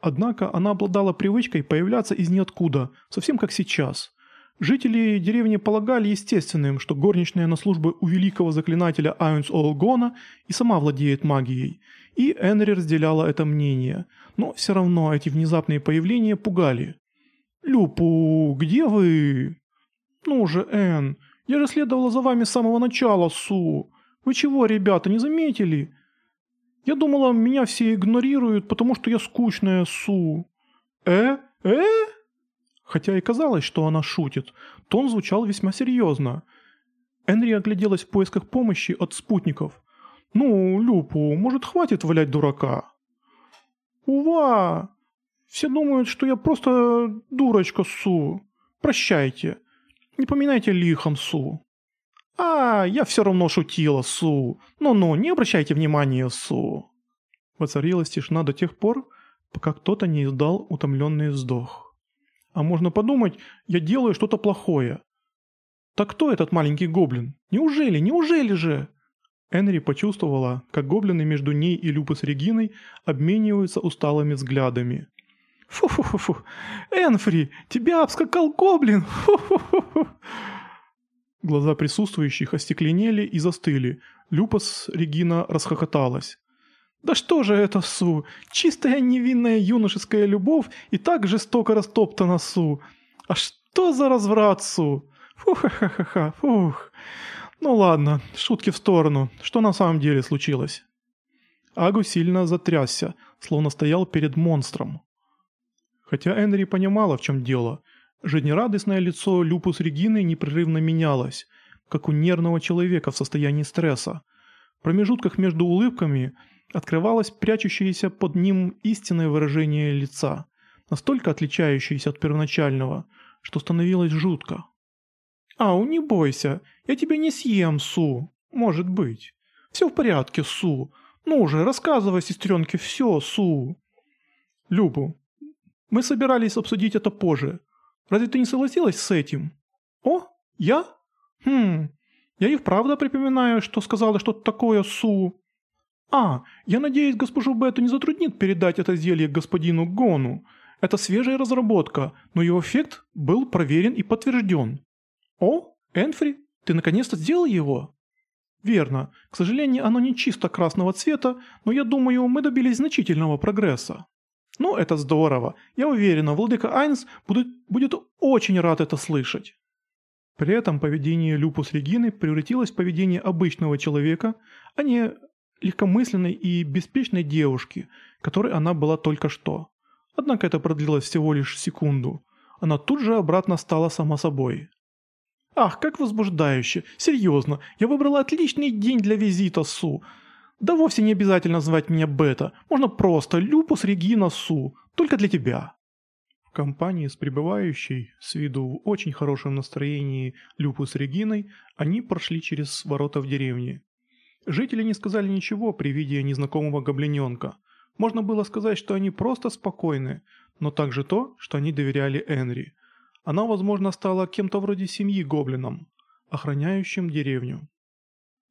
Однако она обладала привычкой появляться из ниоткуда, совсем как сейчас. Жители деревни полагали естественным, что горничная на службе у великого заклинателя Айнс Олгона и сама владеет магией, и Энри разделяла это мнение, но все равно эти внезапные появления пугали. «Люпу, где вы?» «Ну же, Эн, я же следовала за вами с самого начала, Су. Вы чего, ребята, не заметили? Я думала, меня все игнорируют, потому что я скучная, Су». «Э? Э?» Хотя и казалось, что она шутит, тон звучал весьма серьезно. Энри огляделась в поисках помощи от спутников. «Ну, Люпу, может, хватит валять дурака?» «Ува! Все думают, что я просто дурочка, Су. Прощайте. Не поминайте лихом, Су». «А, я все равно шутила, Су. Ну-ну, не обращайте внимания, Су». Воцарилась тишина до тех пор, пока кто-то не издал утомленный вздох. А можно подумать, я делаю что-то плохое. Так кто этот маленький гоблин? Неужели, неужели же? Энри почувствовала, как гоблины между ней и Люпой с Региной обмениваются усталыми взглядами. «Фу-фу-фу! Энфри, тебя обскакал гоблин! Фу-фу-фу!» Глаза присутствующих остекленели и застыли. Люпас Регина расхохоталась. «Да что же это, Су? Чистая невинная юношеская любовь и так жестоко растоптана, Су! А что за разврат, Су? Фух-ха-ха-ха, фух! Ну ладно, шутки в сторону. Что на самом деле случилось?» Агу сильно затрясся, словно стоял перед монстром. Хотя Энри понимала, в чем дело. Жизнерадостное лицо Люпус Регины непрерывно менялось, как у нервного человека в состоянии стресса. В промежутках между улыбками – открывалось прячущееся под ним истинное выражение лица, настолько отличающееся от первоначального, что становилось жутко. «Ау, не бойся, я тебя не съем, Су. Может быть. Все в порядке, Су. Ну же, рассказывай сестренке все, Су». «Любу, мы собирались обсудить это позже. Разве ты не согласилась с этим?» «О, я? Хм, я и вправду припоминаю, что сказала что-то такое, Су». «А, я надеюсь, госпожу Бету не затруднит передать это зелье господину Гону. Это свежая разработка, но его эффект был проверен и подтвержден». «О, Энфри, ты наконец-то сделал его?» «Верно. К сожалению, оно не чисто красного цвета, но я думаю, мы добились значительного прогресса». «Ну, это здорово. Я уверена, владыка Айнс будет, будет очень рад это слышать». При этом поведение Люпус Регины превратилось в поведение обычного человека, а не легкомысленной и беспечной девушки, которой она была только что. Однако это продлилось всего лишь секунду. Она тут же обратно стала сама собой. «Ах, как возбуждающе! Серьезно, я выбрала отличный день для визита, Су. Да вовсе не обязательно звать меня Бета, можно просто Люпус Регина Су, только для тебя». В компании с пребывающей, с виду в очень хорошем настроении Люпус Региной, они прошли через ворота в деревне. Жители не сказали ничего при виде незнакомого гоблиненка. Можно было сказать, что они просто спокойны, но также то, что они доверяли Энри. Она, возможно, стала кем-то вроде семьи гоблином, охраняющим деревню.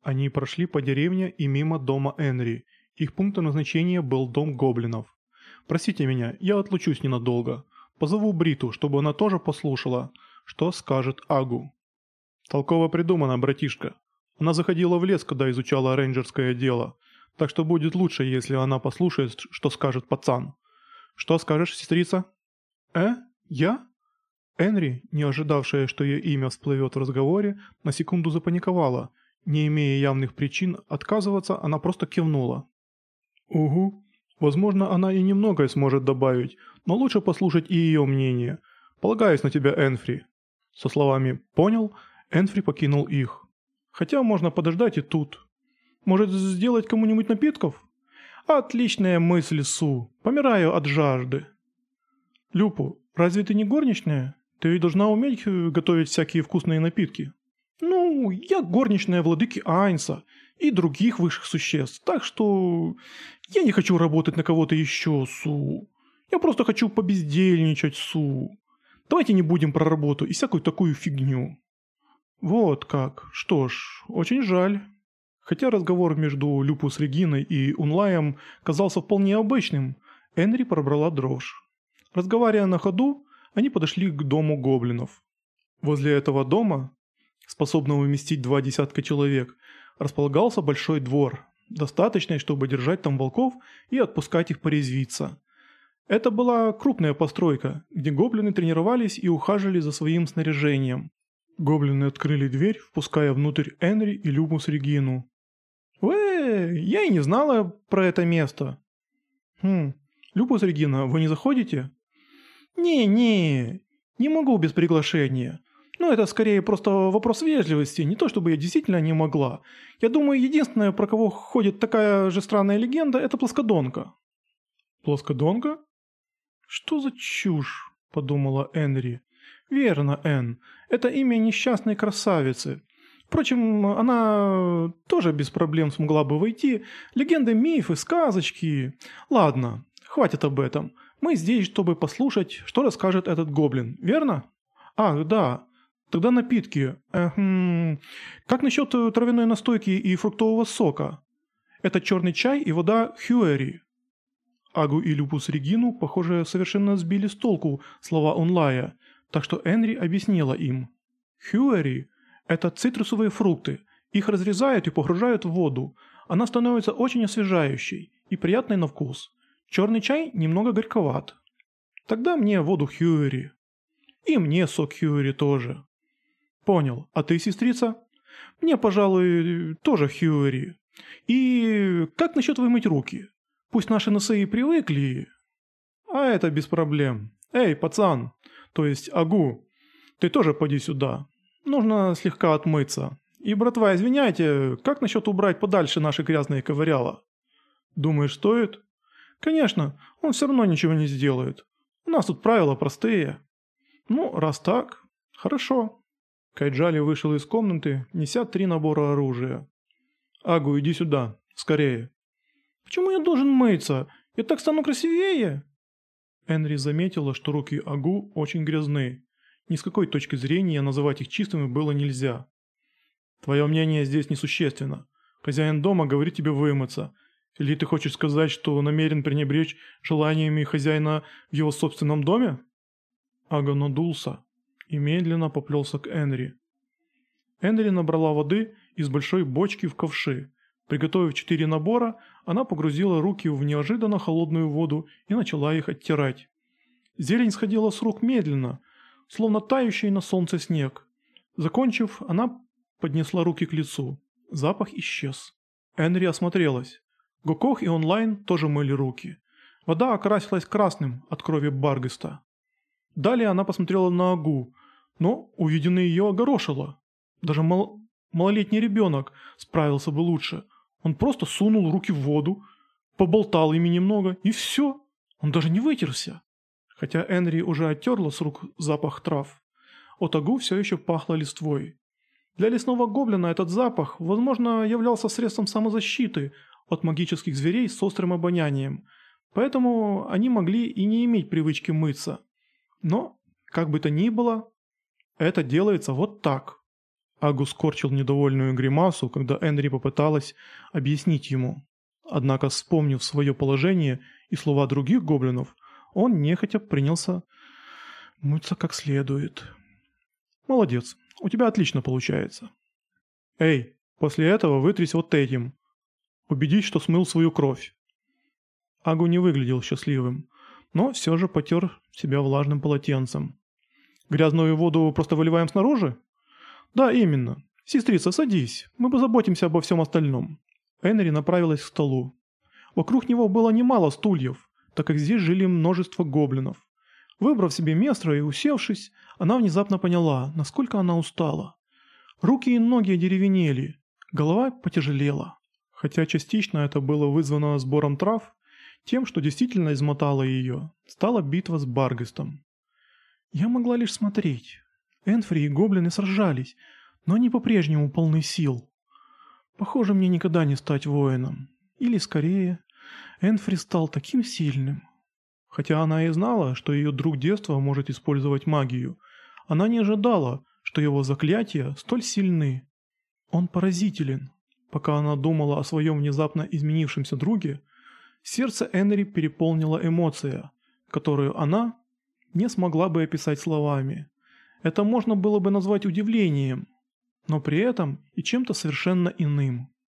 Они прошли по деревне и мимо дома Энри. Их пунктом назначения был дом гоблинов. «Простите меня, я отлучусь ненадолго. Позову Бриту, чтобы она тоже послушала, что скажет Агу». «Толково придумано, братишка. Она заходила в лес, когда изучала рейнджерское дело, так что будет лучше, если она послушает, что скажет пацан. Что скажешь, сестрица? Э? Я? Энри, не ожидавшая, что ее имя всплывет в разговоре, на секунду запаниковала. Не имея явных причин отказываться, она просто кивнула. «Угу. Возможно, она и немногое сможет добавить, но лучше послушать и ее мнение. Полагаюсь на тебя, Энфри». Со словами «понял», Энфри покинул их. Хотя можно подождать и тут. Может, сделать кому-нибудь напитков? Отличная мысль, Су. Помираю от жажды. Люпу, разве ты не горничная? Ты ведь должна уметь э, готовить всякие вкусные напитки. Ну, я горничная владыки Айнса и других высших существ, так что я не хочу работать на кого-то еще, Су. Я просто хочу побездельничать, Су. Давайте не будем про работу и всякую такую фигню. «Вот как. Что ж, очень жаль». Хотя разговор между Люпус Региной и Унлаем казался вполне обычным, Энри пробрала дрожь. Разговаривая на ходу, они подошли к дому гоблинов. Возле этого дома, способного вместить два десятка человек, располагался большой двор, достаточный, чтобы держать там волков и отпускать их порезвиться. Это была крупная постройка, где гоблины тренировались и ухаживали за своим снаряжением. Гоблины открыли дверь, впуская внутрь Энри и Любус Регину. «Э, я и не знала про это место». «Хм, Любус Регина, вы не заходите?» «Не-не, не могу без приглашения. Но это скорее просто вопрос вежливости, не то чтобы я действительно не могла. Я думаю, единственное, про кого ходит такая же странная легенда, это плоскодонка». «Плоскодонка?» «Что за чушь?» – подумала Энри. «Верно, Энн. Это имя несчастной красавицы. Впрочем, она тоже без проблем смогла бы войти. Легенды, мифы, сказочки. Ладно, хватит об этом. Мы здесь, чтобы послушать, что расскажет этот гоблин, верно? Ах, да. Тогда напитки. Эхм, как насчет травяной настойки и фруктового сока? Это черный чай и вода Хьюэри. Агу и Люпус Регину, похоже, совершенно сбили с толку слова Онлая, так что Энри объяснила им. Хьюэри – это цитрусовые фрукты. Их разрезают и погружают в воду. Она становится очень освежающей и приятной на вкус. Черный чай немного горьковат. Тогда мне воду Хьюэри. И мне сок Хьюэри тоже. Понял. А ты, сестрица? Мне, пожалуй, тоже Хьюэри. И как насчет вымыть руки? Пусть наши носы и привыкли. А это без проблем. Эй, пацан, то есть Агу, ты тоже поди сюда. Нужно слегка отмыться. И, братва, извиняйте, как насчет убрать подальше наши грязные ковыряла? Думаешь, стоит? Конечно, он все равно ничего не сделает. У нас тут правила простые. Ну, раз так, хорошо. Кайджали вышел из комнаты, неся три набора оружия. Агу, иди сюда, скорее. Почему я должен мыться? Я так стану красивее!» Энри заметила, что руки Агу очень грязны. Ни с какой точки зрения называть их чистыми было нельзя. «Твое мнение здесь несущественно. Хозяин дома говорит тебе вымыться. Или ты хочешь сказать, что намерен пренебречь желаниями хозяина в его собственном доме?» Ага надулся и медленно поплелся к Энри. Энри набрала воды из большой бочки в ковши, Приготовив четыре набора, она погрузила руки в неожиданно холодную воду и начала их оттирать. Зелень сходила с рук медленно, словно тающий на солнце снег. Закончив, она поднесла руки к лицу. Запах исчез. Энри осмотрелась. Гокох и онлайн тоже мыли руки. Вода окрасилась красным от крови Баргеста. Далее она посмотрела на Агу, но увиденное ее огорошило. Даже мал... малолетний ребенок справился бы лучше – он просто сунул руки в воду, поболтал ими немного, и все. Он даже не вытерся. Хотя Энри уже оттерла с рук запах трав. От Агу все еще пахло листвой. Для лесного гоблина этот запах, возможно, являлся средством самозащиты от магических зверей с острым обонянием, поэтому они могли и не иметь привычки мыться. Но, как бы то ни было, это делается вот так. Агус скорчил недовольную гримасу, когда Энри попыталась объяснить ему. Однако, вспомнив свое положение и слова других гоблинов, он нехотя принялся мыться как следует. «Молодец, у тебя отлично получается». «Эй, после этого вытрись вот этим. Убедись, что смыл свою кровь». Агу не выглядел счастливым, но все же потер себя влажным полотенцем. «Грязную воду просто выливаем снаружи?» «Да, именно. Сестрица, садись, мы позаботимся обо всем остальном». Энри направилась к столу. Вокруг него было немало стульев, так как здесь жили множество гоблинов. Выбрав себе место и усевшись, она внезапно поняла, насколько она устала. Руки и ноги деревенели, голова потяжелела. Хотя частично это было вызвано сбором трав, тем, что действительно измотало ее, стала битва с Баргестом. Я могла лишь смотреть. Энфри и гоблины сражались, но они по-прежнему полны сил. Похоже, мне никогда не стать воином. Или скорее, Энфри стал таким сильным. Хотя она и знала, что ее друг детства может использовать магию, она не ожидала, что его заклятия столь сильны. Он поразителен. Пока она думала о своем внезапно изменившемся друге, Сердце Энри переполнила эмоция, которую она не смогла бы описать словами. Это можно было бы назвать удивлением, но при этом и чем-то совершенно иным.